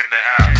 in the house.